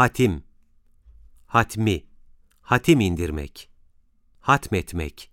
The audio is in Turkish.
Hatim, hatmi, hatim indirmek, hatmetmek,